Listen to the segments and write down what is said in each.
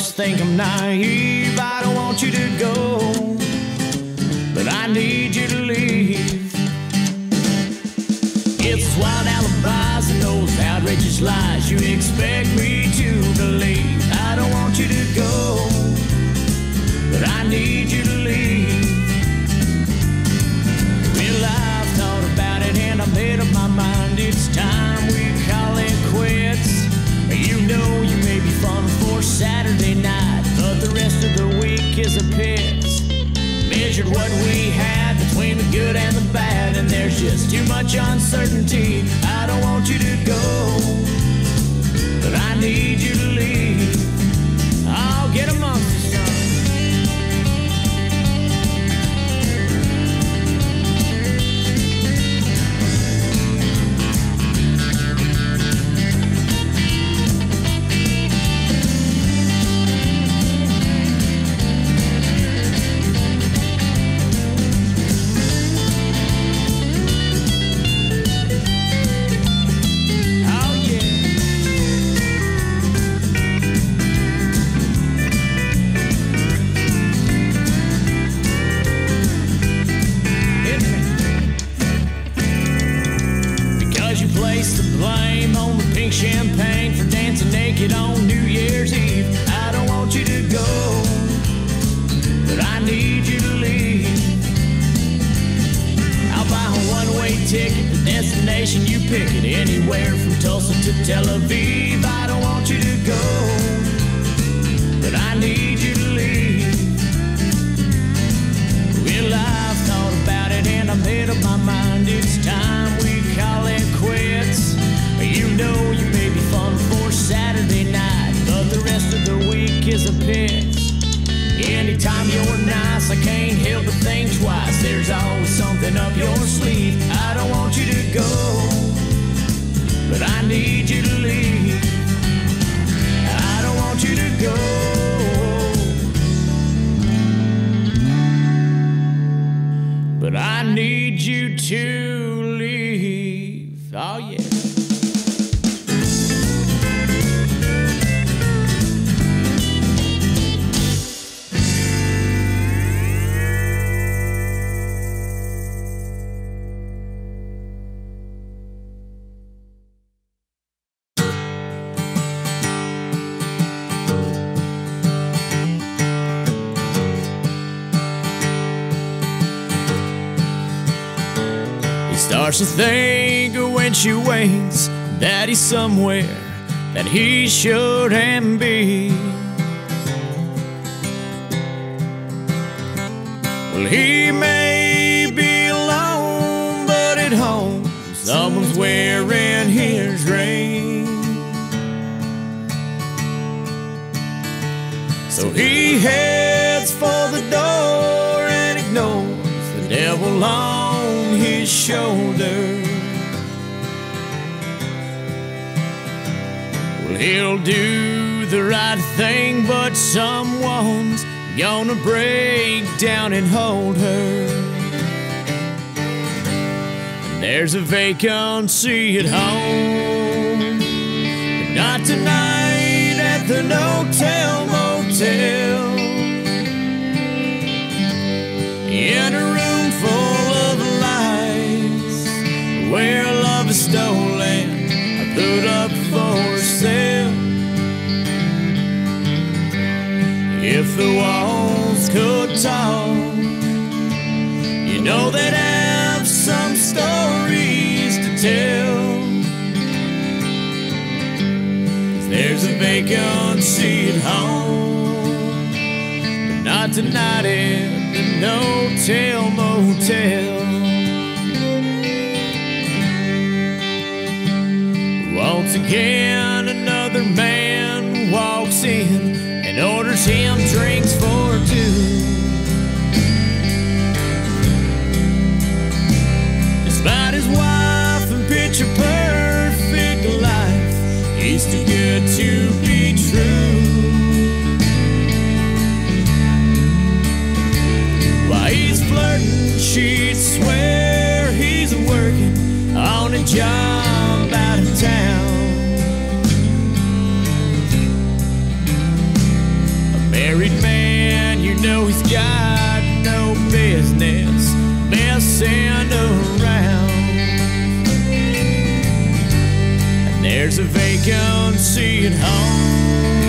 must think I'm naive. I don't want you to go, but I need you to leave. It's wild alibis and those outrageous lies you expect me to believe. I don't want you to go, but I need you to leave. Just too much uncertainty. I don't want you to go, but I need anywhere from Tulsa to Tel Aviv. She waits that he's somewhere that he shouldn't be. Well, he may be alone, but at home, someone's wearing his ring. So he heads for the door and ignores the devil on his shoulder. He'll do the right thing, but someone's gonna break down and hold her. There's a vacancy at home, but not tonight at the No-Tell Motel. In a room full of lies, where If the walls could talk, you know they'd have some stories to tell. There's a vacancy at home, but not tonight at the No-Tell Motel. Once again, Jump out of town. A married man, you know he's got no business messing around. And there's a vacancy at home.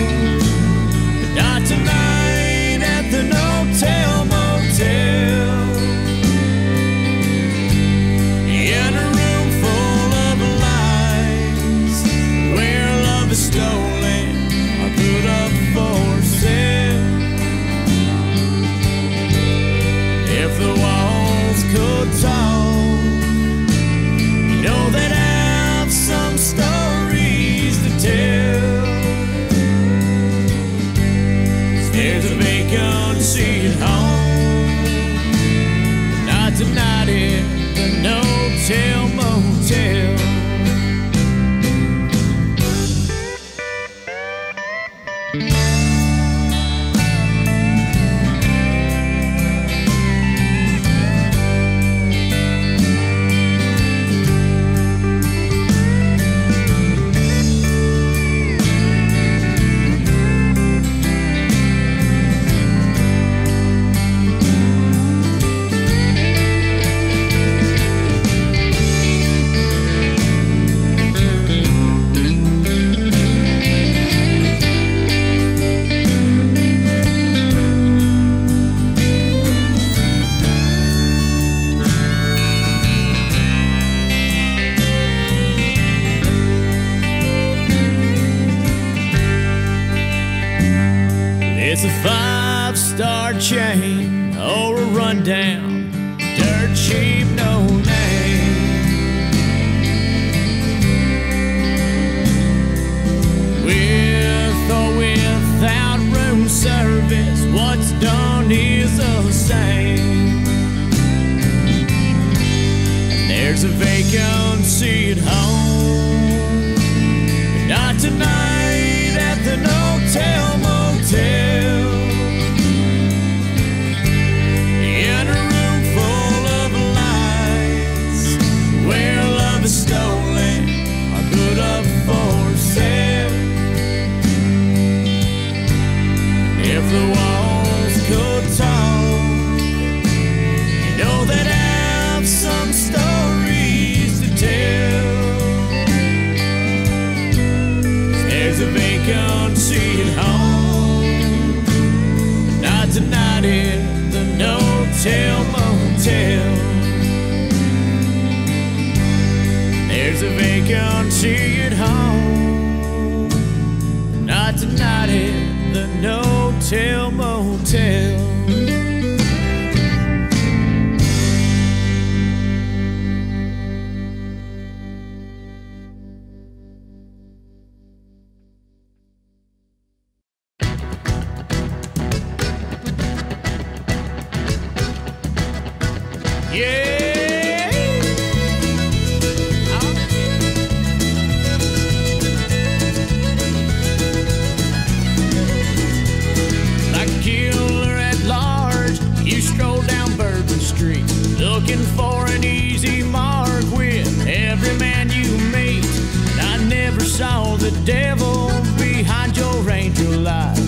the devil behind your angel eyes.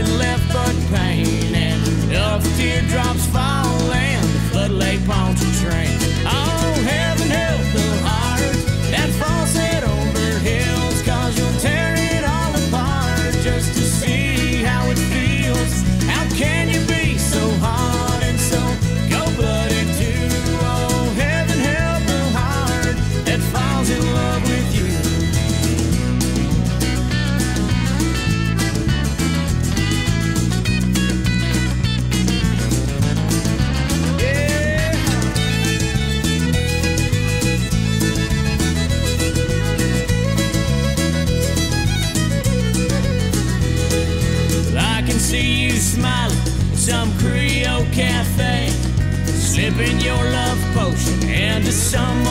nothing left. Into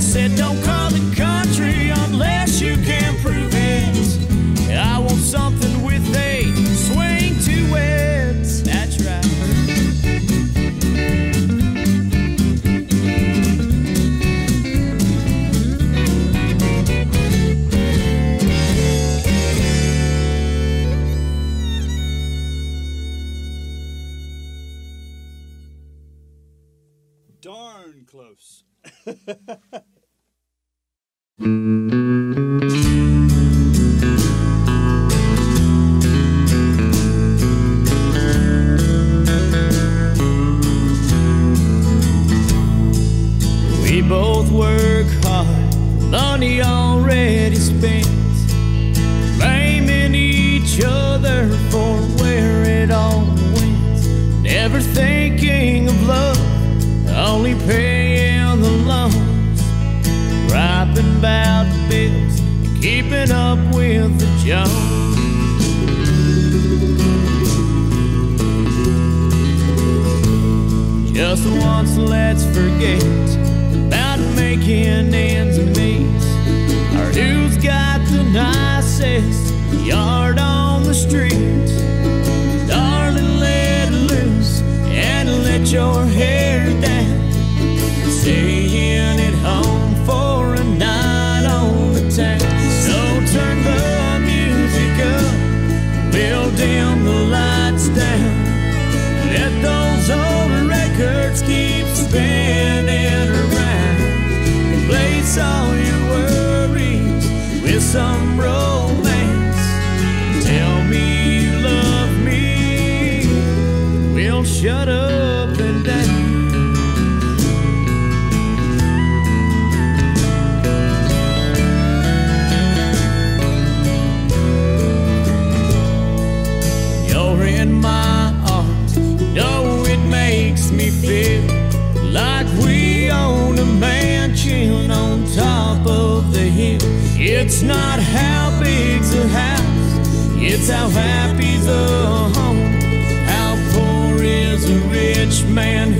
I said don't call It's not how big's a house, it's how happy's a home. How poor is a rich man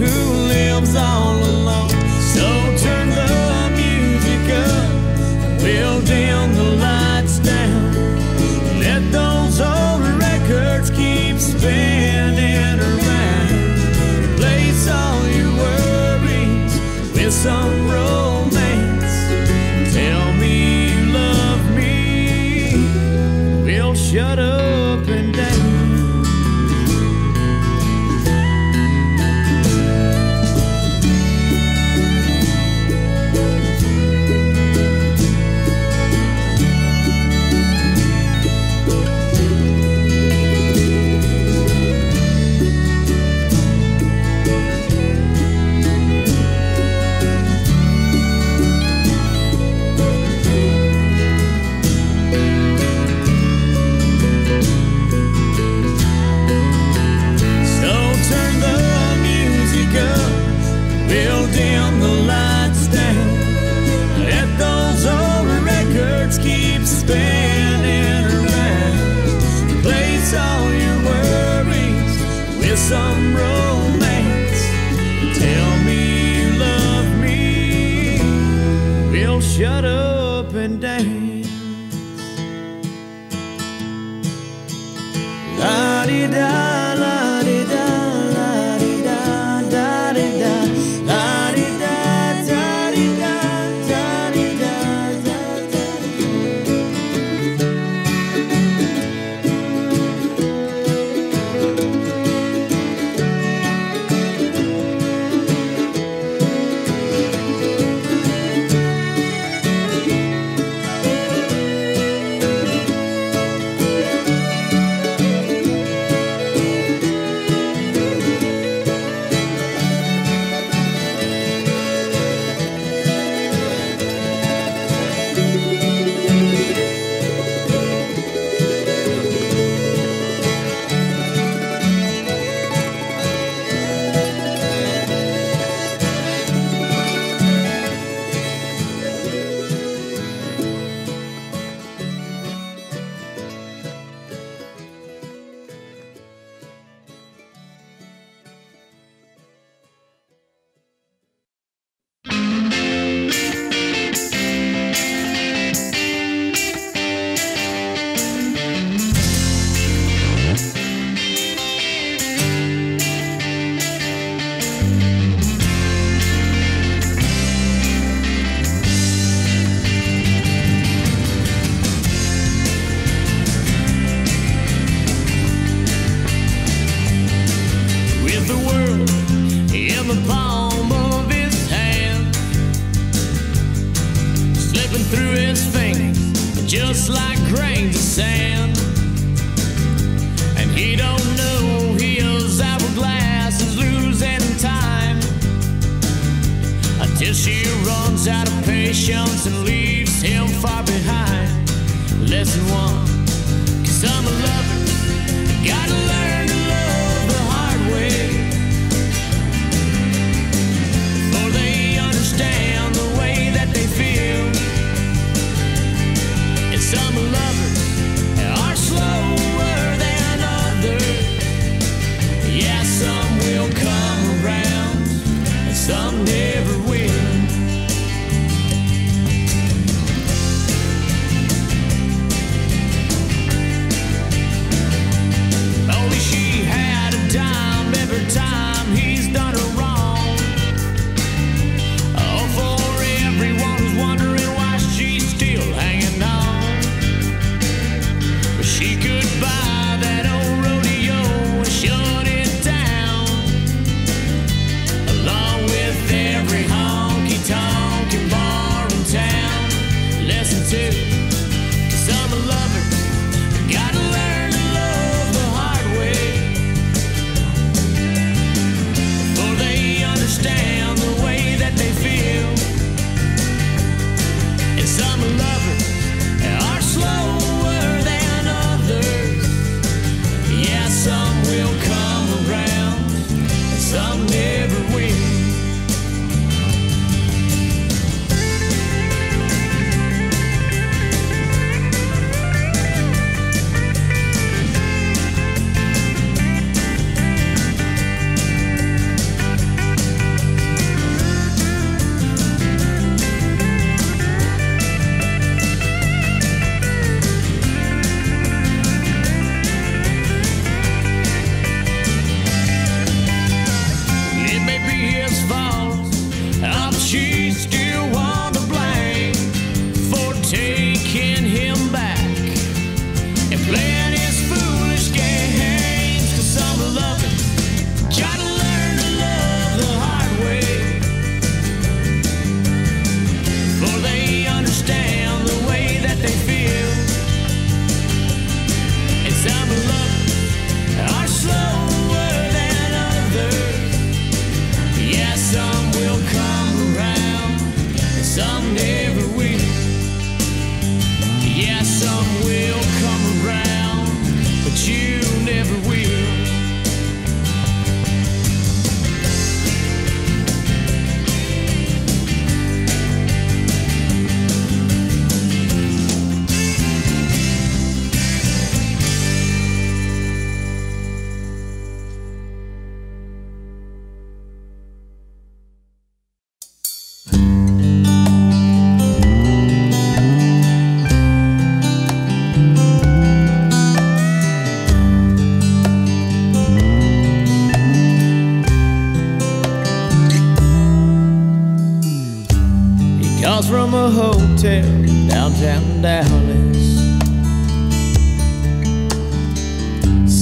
from a hotel downtown Dallas.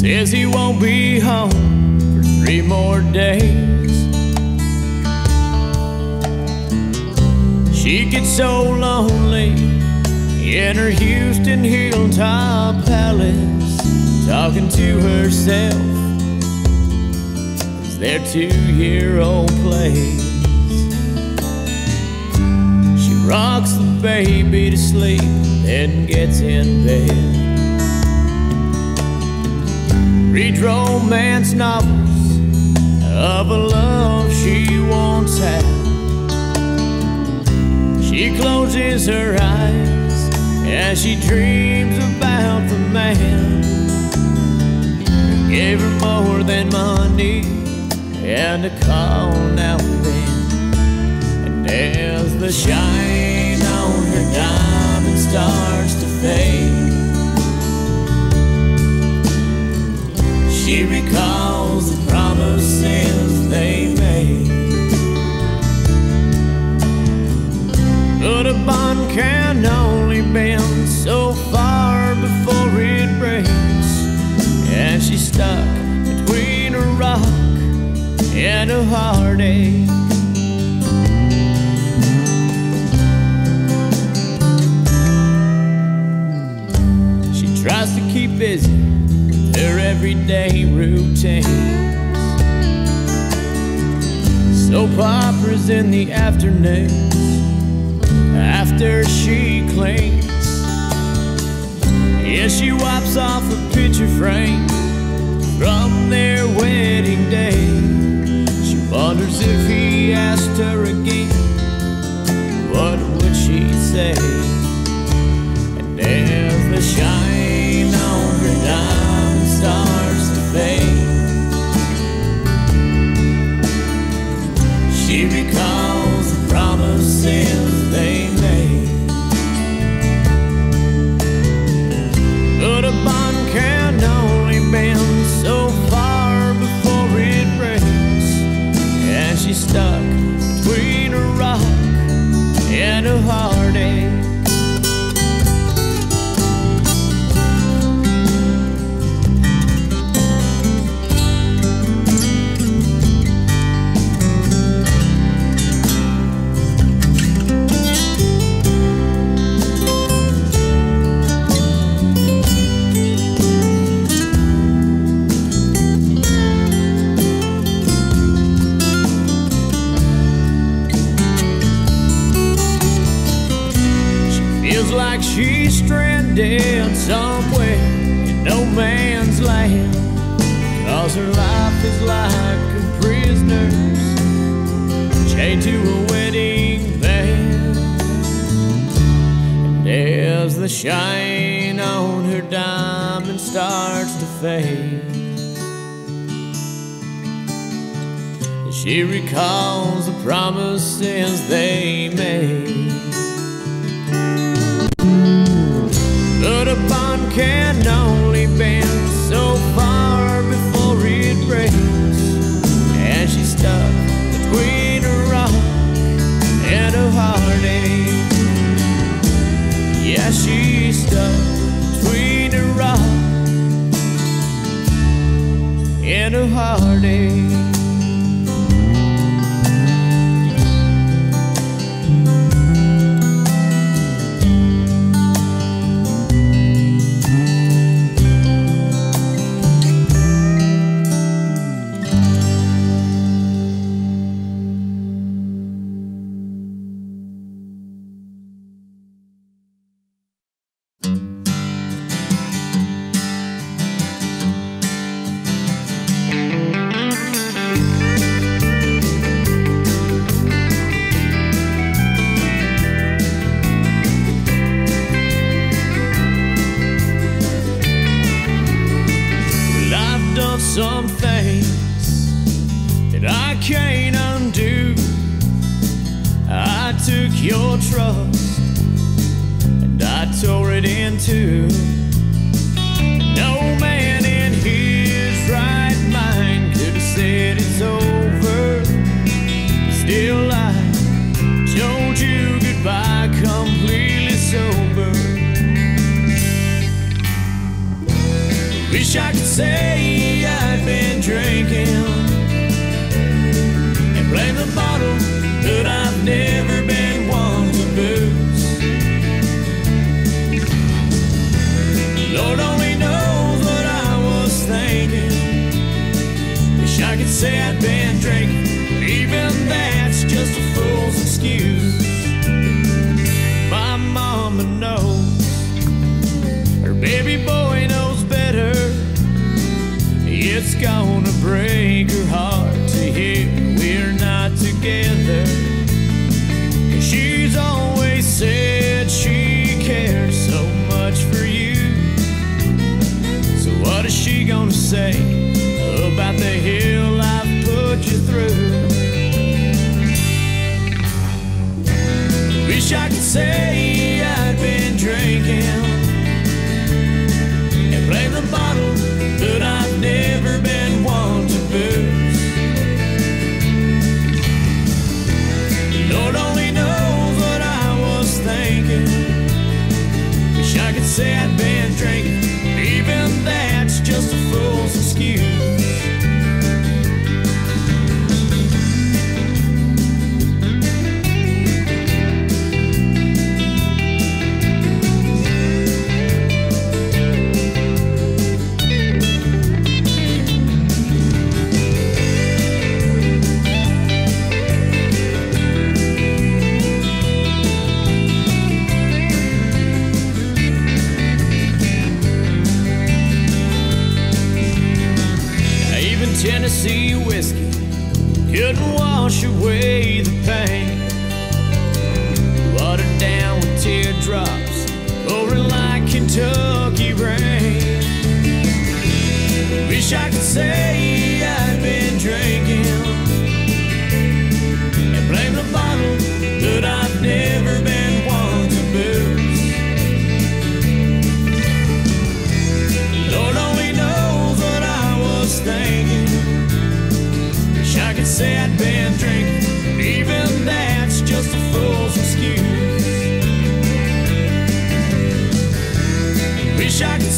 Says he won't be home for three more days. She gets so lonely in her Houston hilltop palace, talking to herself as their two year old plays. Rocks the baby to sleep, then gets in bed. Reads romance novels of a love she once had. She closes her eyes as she dreams about the man who gave her more than money and a call now as the shine on her diamond starts to fade, she recalls the promises they made. But a bond can only bend so far before it breaks. And she's stuck between a rock and a heartache. Tries to keep busy with her everyday routines. Soap operas in the afternoons after she cleans. Yeah, she wipes off a picture frame from their wedding day. She wonders if he asked her again, what would she say? And the shine stranded somewhere in no man's land. Cause her life is like a prisoner's chained to a wedding band. And as the shine on her diamond starts to fade, she recalls the promises they and a heartache. show.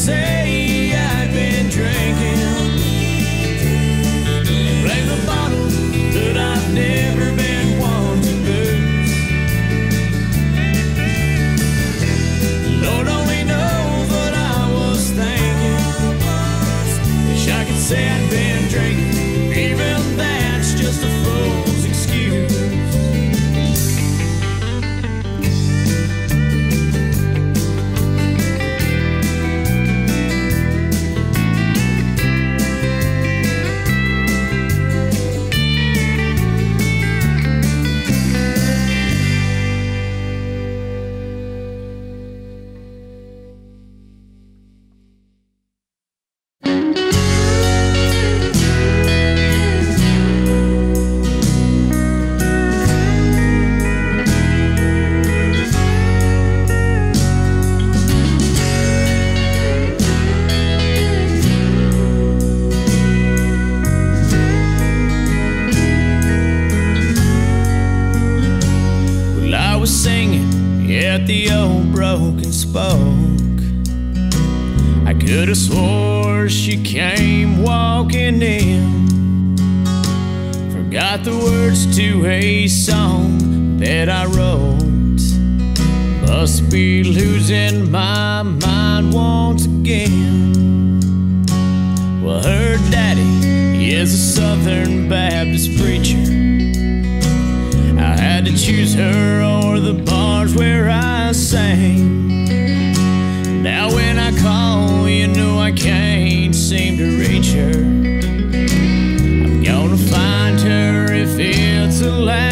say Could have swore she came walking in. Forgot the words to a song that I wrote. Must be losing my mind once again. Well, her daddy is a Southern Baptist preacher. I had to choose her or the bars where I sang. Now when I call no, I can't seem to reach her. I'm gonna find her if it's allowed.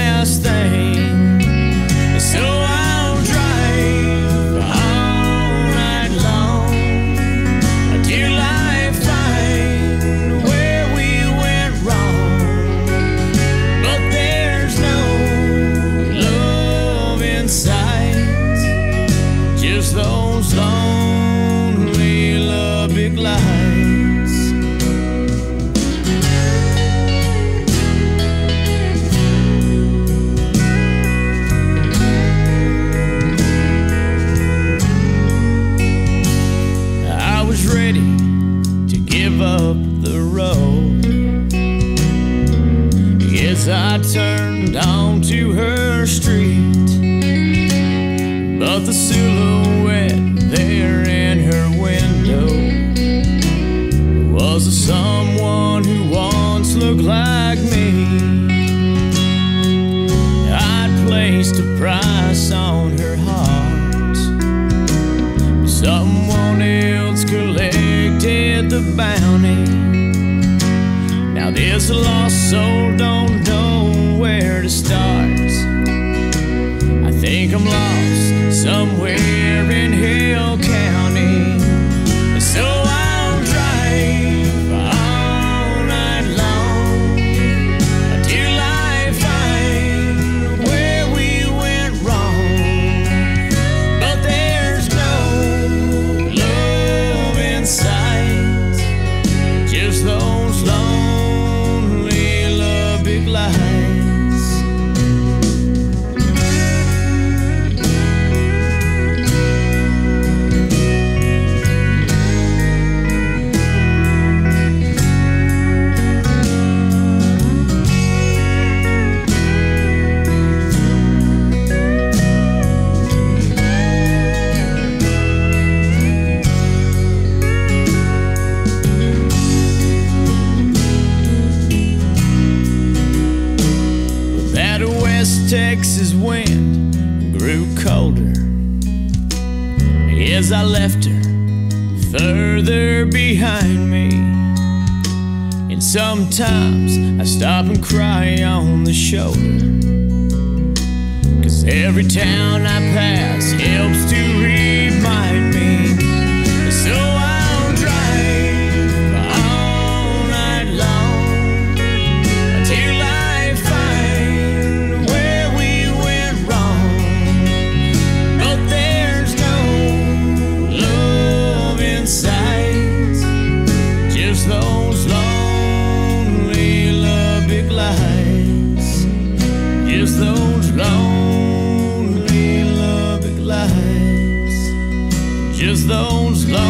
this lost soul don't know where to start. shoulder. Cause every town I It's those lonely loving lives, just those lonely.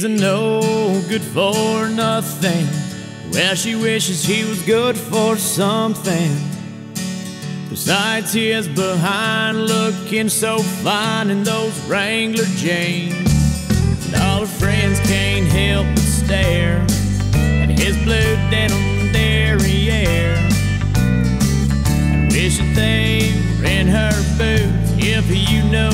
She's a no good for nothing. Well, she wishes he was good for something. Besides, he is behind looking so fine in those Wrangler jeans. And all her friends can't help but stare at his blue denim derriere. And wishing they were in her boots if you know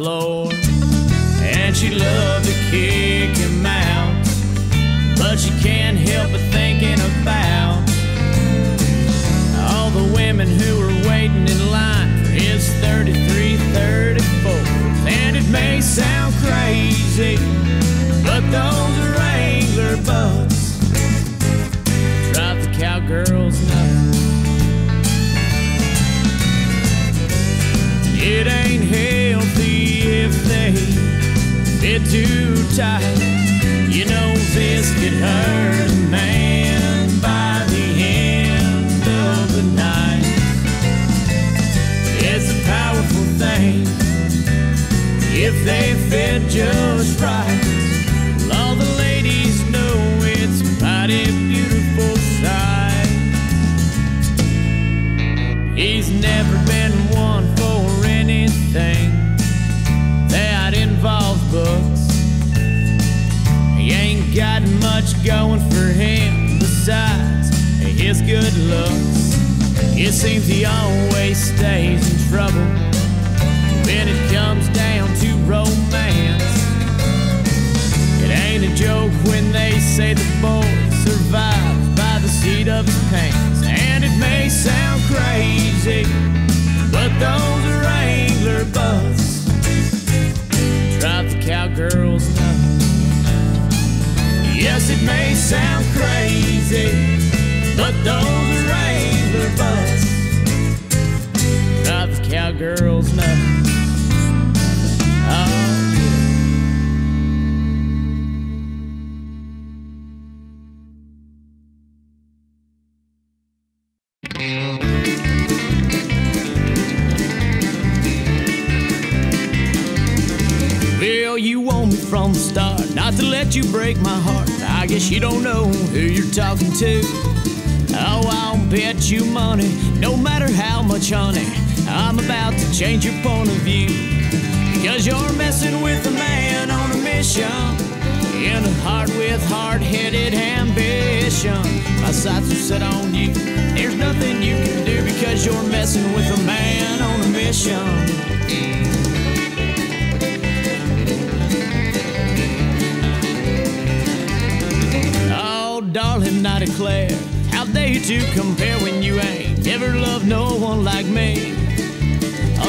floor. And she loved to kick him out. But she can't help but fit too tight. You know this could hurt a man by the end of the night. It's a powerful thing if they fit just right. His good looks. It seems he always stays in trouble when it comes down to romance. It ain't a joke when they say the boy survives by the seat of his pants. And it may sound crazy, but those Wrangler butts drive the cowgirls nuts. Yes, it may sound crazy, but those are Wrangler butts drive the cowgirls nuts. Oh, you want me from the start, not to let you break my heart. I guess you don't know who you're talking to. Oh, I'll bet you money, no matter how much honey, I'm about to change your point of view. Because you're messing with a man on a mission, in a heart with hard headed ambition. My sights are set on you. There's nothing you can do because you're messing with a man on a mission. Oh, darling, I declare, dare to compare when you ain't never loved no one like me?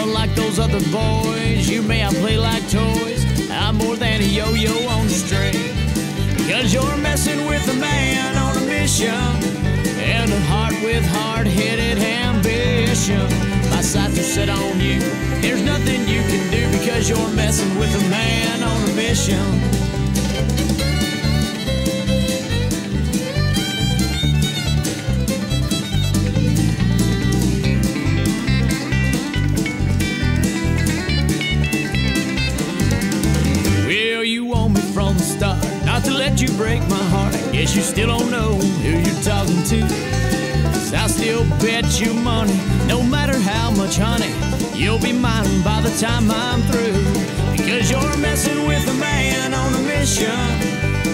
Unlike those other boys, you may I play like toys. I'm more than a yo-yo on the string. Cause you're messing with a man on a mission, and a heart with hard-headed ambition. My sights are set on you. There's nothing you can do because you're messing with a man on a mission. The time I'm through. Because you're messing with a man on a mission,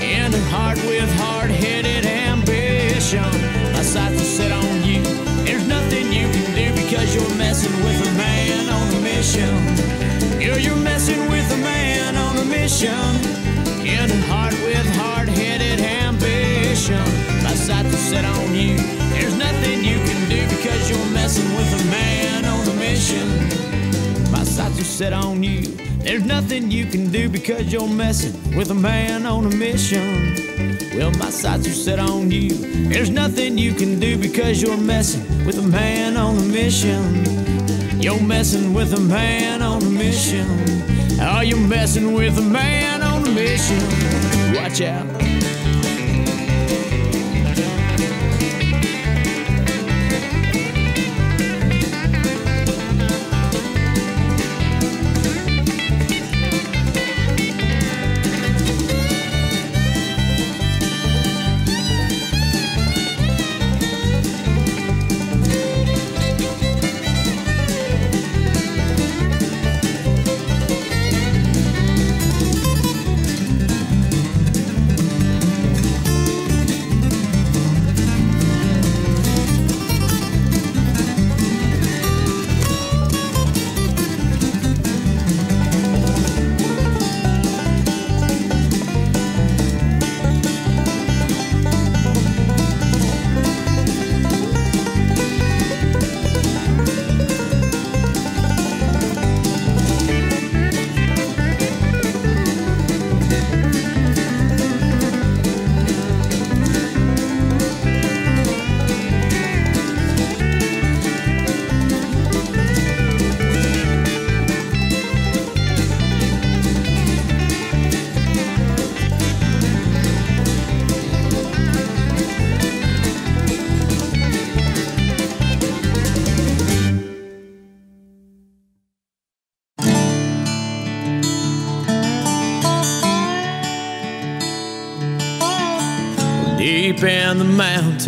and a heart with hard headed ambition. My sights are set on you. There's nothing you can do because you're messing with a man on a mission. Girl, you're messing with a man on a mission. In a heart with hard headed ambition. My sights are set on you. There's nothing you can do because you're messing with a man on a mission. Sights are set on you. There's nothing you can do because you're messing with a man on a mission. Well, my sights are set on you. There's nothing you can do because you're messing with a man on a mission. You're messing with a man on a mission. Oh, you're messing with a man on a mission. Watch out.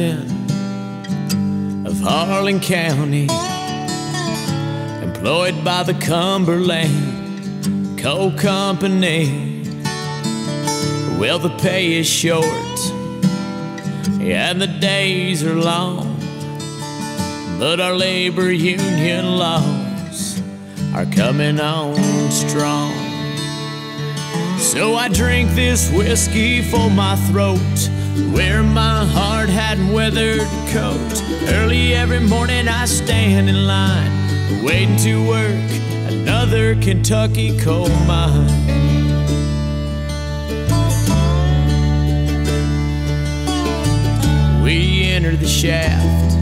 Of Harlan County, employed by the Cumberland Coal Company. Well, the pay is short and the days are long, but our labor union laws are coming on strong. So I drink this whiskey for my throat, wear my hard hat and weathered coat. Early every morning I stand in line, waiting to work another Kentucky coal mine. We enter the shaft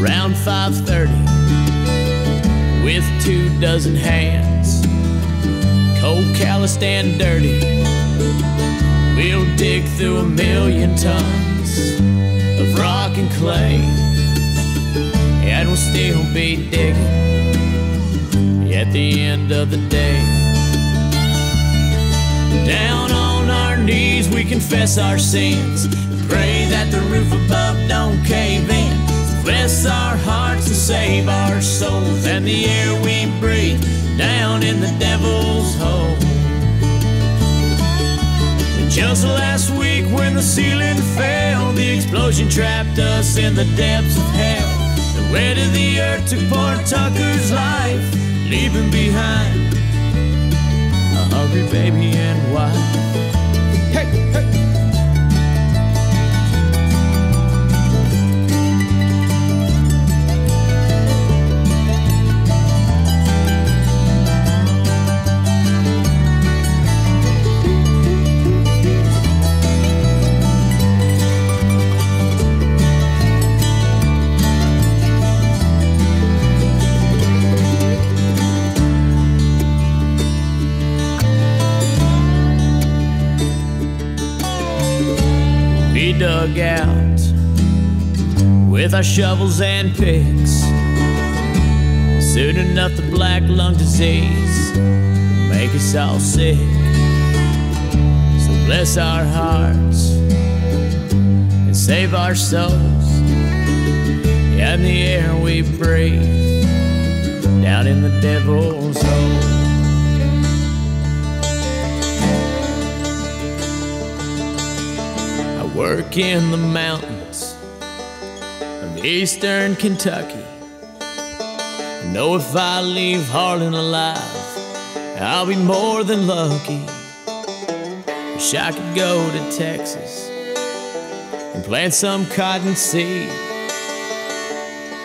around 5:30 with two dozen hands, cold, calloused, and dirty. We'll dig through a million tons of rock and clay, and we'll still be digging at the end of the day. Down on our knees, we confess our sins. and Pray that the roof above don't cave in. Bless our hearts and save our souls and the air we breathe down in the devil's hole. Just last week when the ceiling fell, the explosion trapped us in the depths of hell. The weight of the earth took poor Tucker's life, leaving behind a hungry baby and wife. Hey, hey. With our shovels and picks. Soon enough, the black lung disease will make us all sick. So bless our hearts and save our souls and the air we breathe down in the devil's hole. I work in the mountains eastern Kentucky. Know if I leave Harlan alive, I'll be more than lucky. Wish I could go to Texas and plant some cotton seed.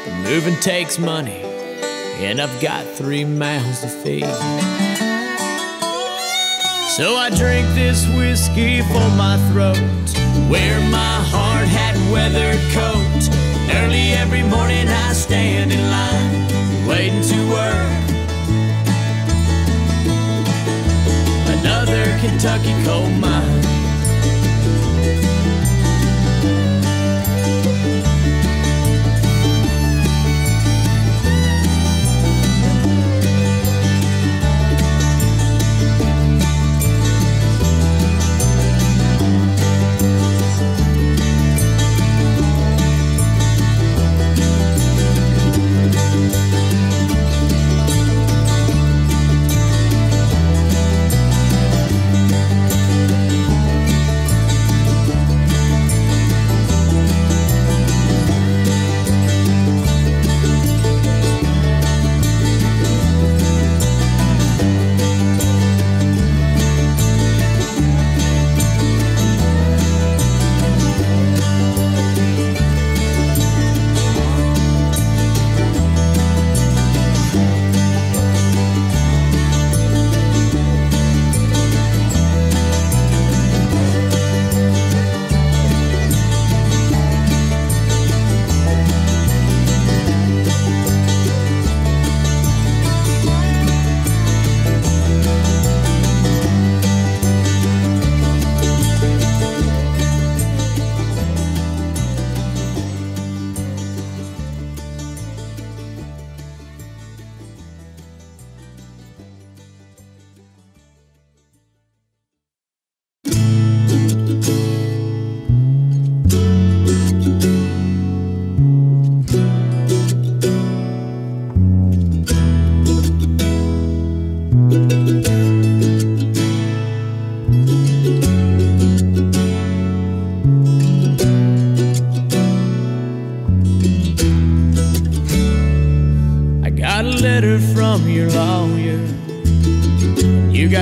But moving takes money, and I've got three mouths to feed. So I drink this whiskey for my throat, wear my hard hat and weathered Early every morning I stand in line, waiting to work. Another Kentucky coal mine.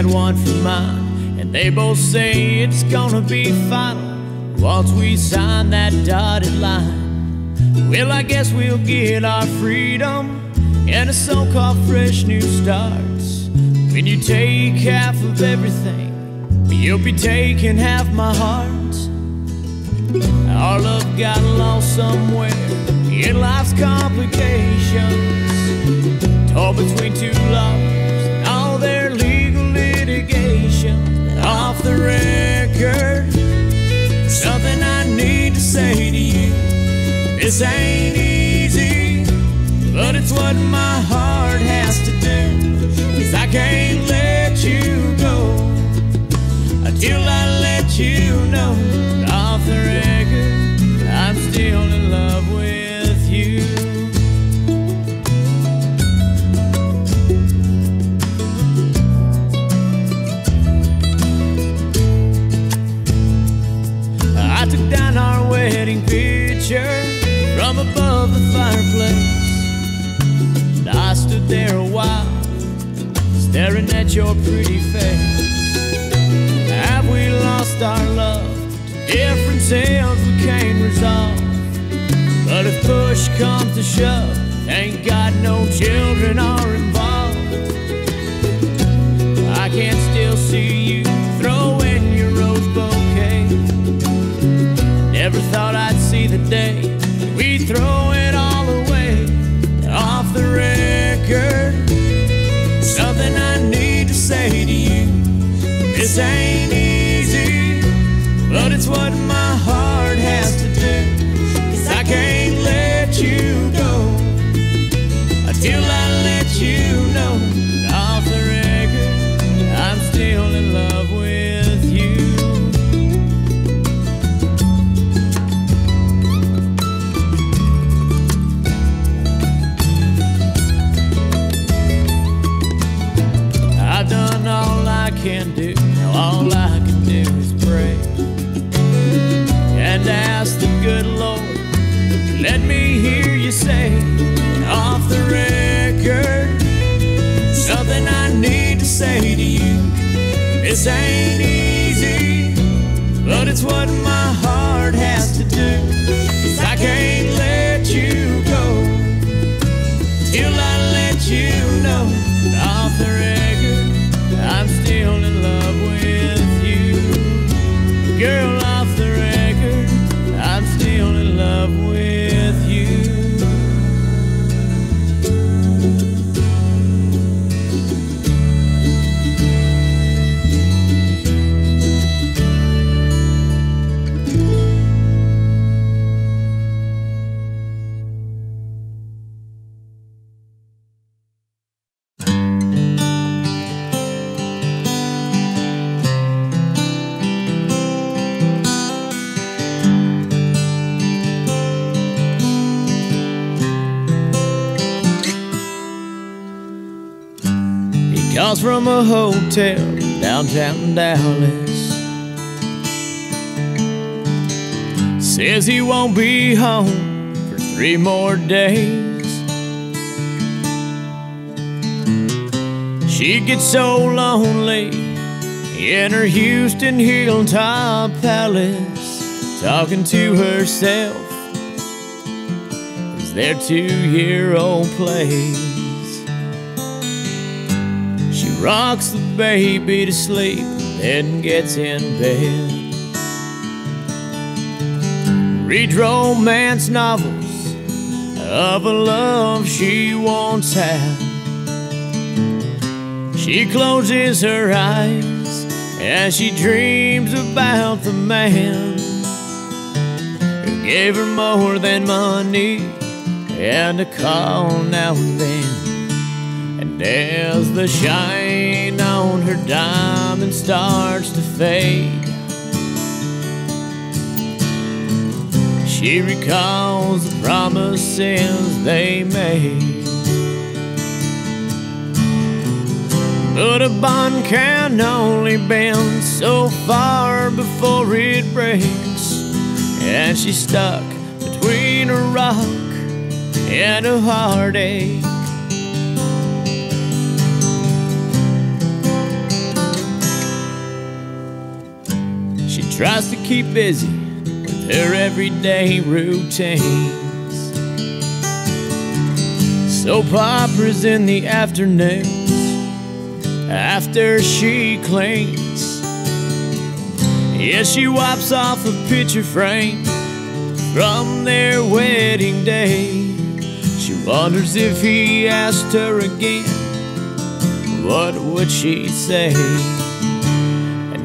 Got one for mine, and they both say it's gonna be final once we sign that dotted line. Well, I guess we'll get our freedom and a so called fresh new starts. When you take half of everything, you'll be taking half my heart. Our love got lost somewhere in life's complications. Torn between two lovers record, something I need to say to you. This ain't easy, but it's what my heart has to do. Cause I can't let you go until I let you know. There a while, staring at your pretty face. Have we lost our love to different sins we can't resolve? But if push comes to shove, ain't got no children are involved. I can still see you throwing your rose bouquet. Never thought I'd see the day This say off the record something I need to say to you. This ain't downtown Dallas. Says he won't be home for three more days. She gets so lonely in her Houston Hilltop Palace, talking to herself as their two year old plays. Rocks the baby to sleep, then gets in bed. Reads romance novels of a love she once had. She closes her eyes as she dreams about the man who gave her more than money and a call now and then. As the shine on her diamond starts to fade, she recalls the promises they made. But a bond can only bend so far before it breaks. And she's stuck between a rock and a heartache. Tries to keep busy with her everyday routines. Soap operas in the afternoons after she cleans. Yeah, she wipes off a picture frame from their wedding day. She wonders if he asked her again, what would she say?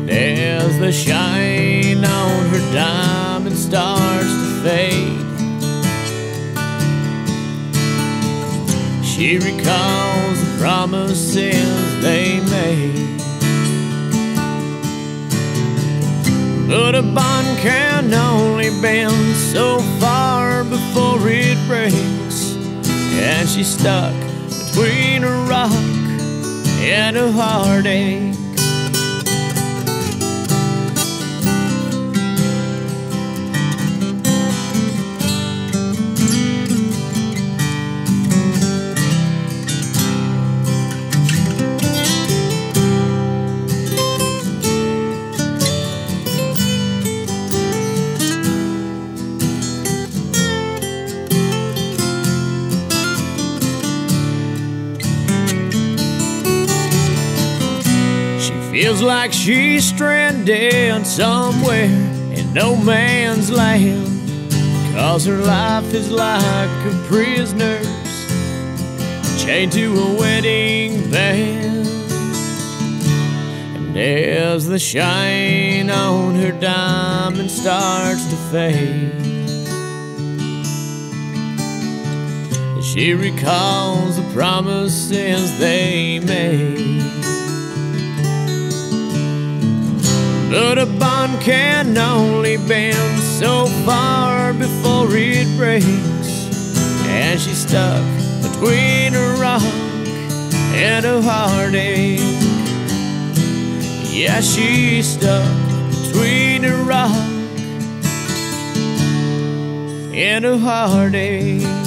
As the shine on her diamond starts to fade, she recalls the promises they made. But a bond can only bend so far before it breaks. And she's stuck between a rock and a heartache. Like she's stranded somewhere in no man's land. Cause her life is like a prisoner's chained to a wedding band. And as the shine on her diamond starts to fade, she recalls the promises they made. But a bond can only bend so far before it breaks. And she's stuck between a rock and a heartache. Yeah, she's stuck between a rock and a heartache.